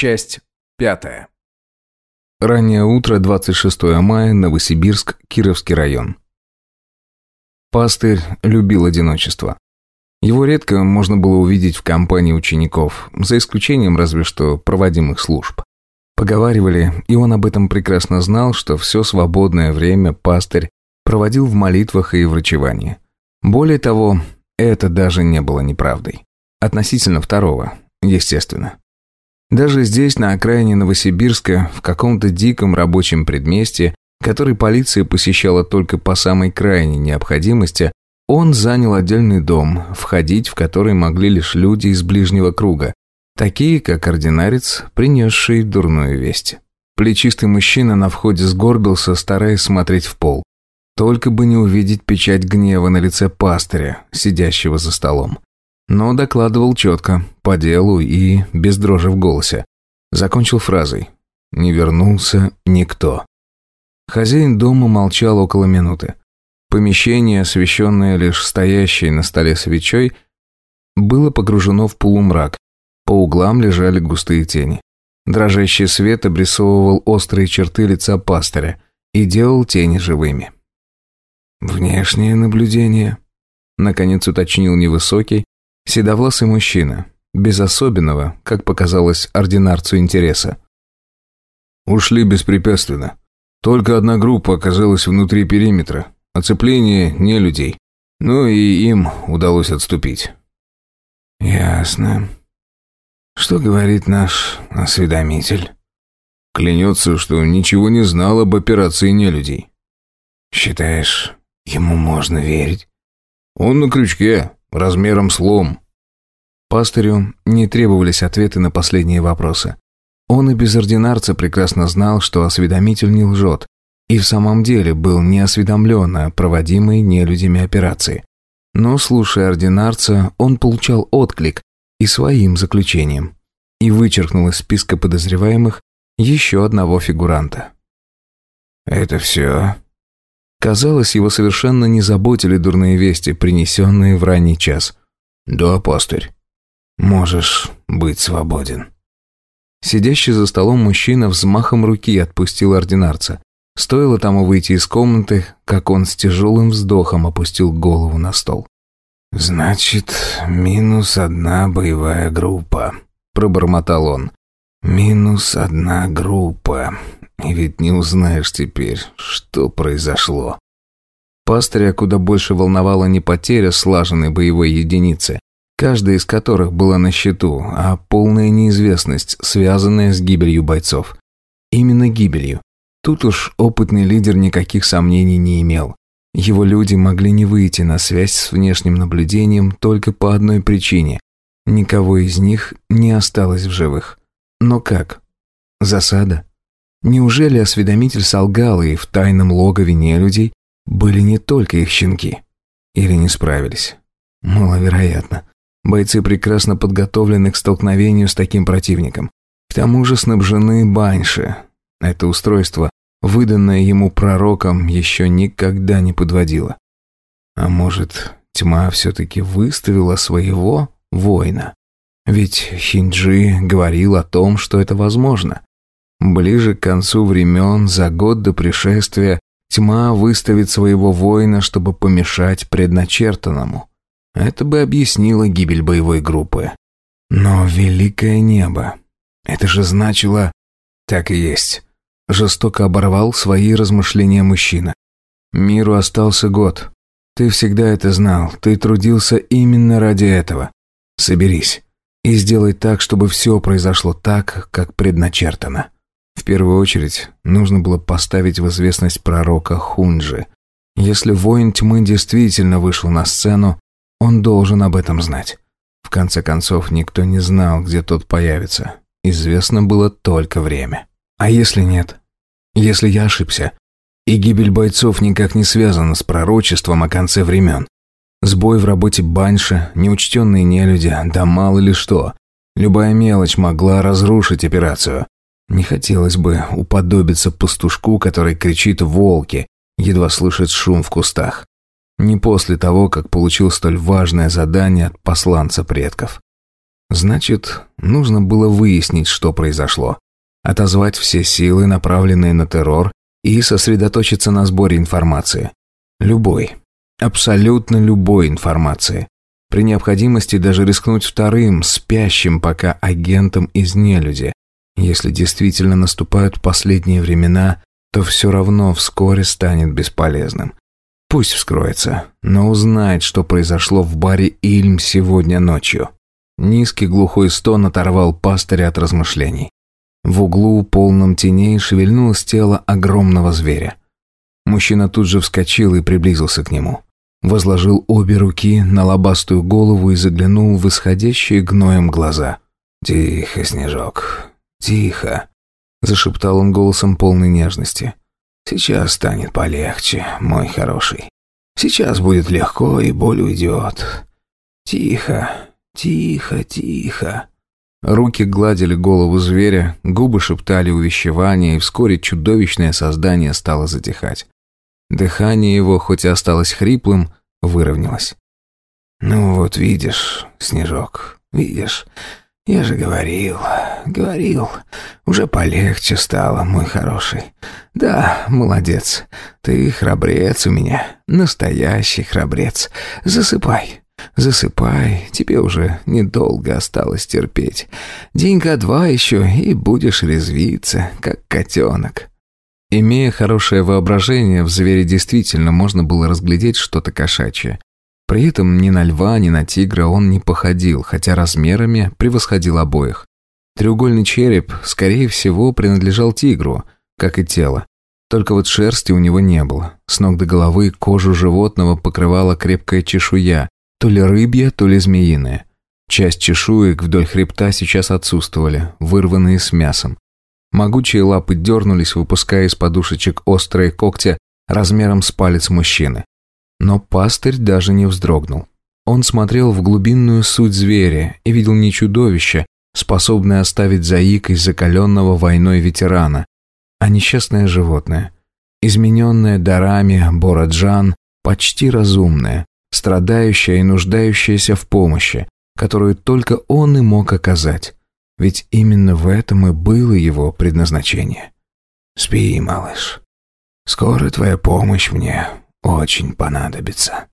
Часть пятая. Раннее утро, 26 мая, Новосибирск, Кировский район. Пастырь любил одиночество. Его редко можно было увидеть в компании учеников, за исключением разве что проводимых служб. Поговаривали, и он об этом прекрасно знал, что все свободное время пастырь проводил в молитвах и врачевании. Более того, это даже не было неправдой. Относительно второго, естественно. Даже здесь, на окраине Новосибирска, в каком-то диком рабочем предместье, который полиция посещала только по самой крайней необходимости, он занял отдельный дом, входить в который могли лишь люди из ближнего круга, такие как ординарец, принесший дурную весть. Плечистый мужчина на входе сгорбился, стараясь смотреть в пол. Только бы не увидеть печать гнева на лице пастыря, сидящего за столом но докладывал четко, по делу и без дрожи в голосе. Закончил фразой «Не вернулся никто». Хозяин дома молчал около минуты. Помещение, освещенное лишь стоящей на столе свечой, было погружено в полумрак. По углам лежали густые тени. Дрожащий свет обрисовывал острые черты лица пастыря и делал тени живыми. «Внешнее наблюдение», — наконец уточнил невысокий, Седовласый мужчина, без особенного, как показалось ординарцу интереса. Ушли беспрепятственно. Только одна группа оказалась внутри периметра. Оцепление не людей. Ну и им удалось отступить. Ясно. Что говорит наш осведомитель? Клянется, что ничего не знал об операции нелюдей. Считаешь, ему можно верить? Он на крючке, размером с лом. Пастырю не требовались ответы на последние вопросы. Он и без ординарца прекрасно знал, что осведомитель не лжет, и в самом деле был не осведомлен о проводимой нелюдями операции. Но, слушая ординарца, он получал отклик и своим заключением, и вычеркнул из списка подозреваемых еще одного фигуранта. «Это все?» Казалось, его совершенно не заботили дурные вести, принесенные в ранний час. «Да, пастырь». «Можешь быть свободен». Сидящий за столом мужчина взмахом руки отпустил ординарца. Стоило тому выйти из комнаты, как он с тяжелым вздохом опустил голову на стол. «Значит, минус одна боевая группа», — пробормотал он. «Минус одна группа. И ведь не узнаешь теперь, что произошло. Пастыря куда больше волновала не потеря слаженной боевой единицы, каждая из которых была на счету, а полная неизвестность, связанная с гибелью бойцов. Именно гибелью. Тут уж опытный лидер никаких сомнений не имел. Его люди могли не выйти на связь с внешним наблюдением только по одной причине. Никого из них не осталось в живых. Но как? Засада? Неужели осведомитель солгал, и в тайном логове нелюдей были не только их щенки? Или не справились? Маловероятно. Бойцы прекрасно подготовлены к столкновению с таким противником. К тому же снабжены баньши. Это устройство, выданное ему пророком, еще никогда не подводило. А может, тьма все-таки выставила своего воина? Ведь Хинджи говорил о том, что это возможно. Ближе к концу времен, за год до пришествия, тьма выставит своего воина, чтобы помешать предначертанному. Это бы объяснило гибель боевой группы. Но великое небо. Это же значило... Так и есть. Жестоко оборвал свои размышления мужчина. Миру остался год. Ты всегда это знал. Ты трудился именно ради этого. Соберись и сделай так, чтобы все произошло так, как предначертано. В первую очередь, нужно было поставить в известность пророка Хунджи. Если воин тьмы действительно вышел на сцену, он должен об этом знать. В конце концов, никто не знал, где тот появится. Известно было только время. А если нет? Если я ошибся? И гибель бойцов никак не связана с пророчеством о конце времен. Сбой в работе баньша, неучтенные нелюди, да мало ли что. Любая мелочь могла разрушить операцию. Не хотелось бы уподобиться пастушку, который кричит «волки», едва слышит шум в кустах. Не после того, как получил столь важное задание от посланца предков. Значит, нужно было выяснить, что произошло. Отозвать все силы, направленные на террор, и сосредоточиться на сборе информации. Любой. Абсолютно любой информации. При необходимости даже рискнуть вторым, спящим пока агентом из нелюди. Если действительно наступают последние времена, то все равно вскоре станет бесполезным. Пусть вскроется, но узнает, что произошло в баре Ильм сегодня ночью. Низкий глухой стон оторвал пастыря от размышлений. В углу, полном теней, шевельнулось тело огромного зверя. Мужчина тут же вскочил и приблизился к нему. Возложил обе руки на лобастую голову и заглянул в исходящие гноем глаза. «Тихо, Снежок, тихо», — зашептал он голосом полной нежности. Сейчас станет полегче, мой хороший. Сейчас будет легко, и боль уйдет. Тихо, тихо, тихо. Руки гладили голову зверя, губы шептали увещевания, и вскоре чудовищное создание стало затихать. Дыхание его, хоть и осталось хриплым, выровнялось. «Ну вот видишь, Снежок, видишь, я же говорил, говорил, уже полегче стало, мой хороший. Да, молодец, ты храбрец у меня, настоящий храбрец. Засыпай, засыпай, тебе уже недолго осталось терпеть. Денька-два еще, и будешь резвиться, как котенок». Имея хорошее воображение, в звере действительно можно было разглядеть что-то кошачье. При этом ни на льва, ни на тигра он не походил, хотя размерами превосходил обоих. Треугольный череп, скорее всего, принадлежал тигру, как и тело. Только вот шерсти у него не было. С ног до головы кожу животного покрывала крепкая чешуя, то ли рыбья, то ли змеиная. Часть чешуек вдоль хребта сейчас отсутствовали, вырванные с мясом. Могучие лапы дернулись, выпуская из подушечек острые когти размером с палец мужчины. Но пастырь даже не вздрогнул. Он смотрел в глубинную суть зверя и видел не чудовище, способное оставить заикой закаленного войной ветерана, а несчастное животное, измененное дарами Бораджан, почти разумное, страдающее и нуждающееся в помощи, которую только он и мог оказать. Ведь именно в этом и было его предназначение. «Спи, малыш. Скоро твоя помощь мне очень понадобится.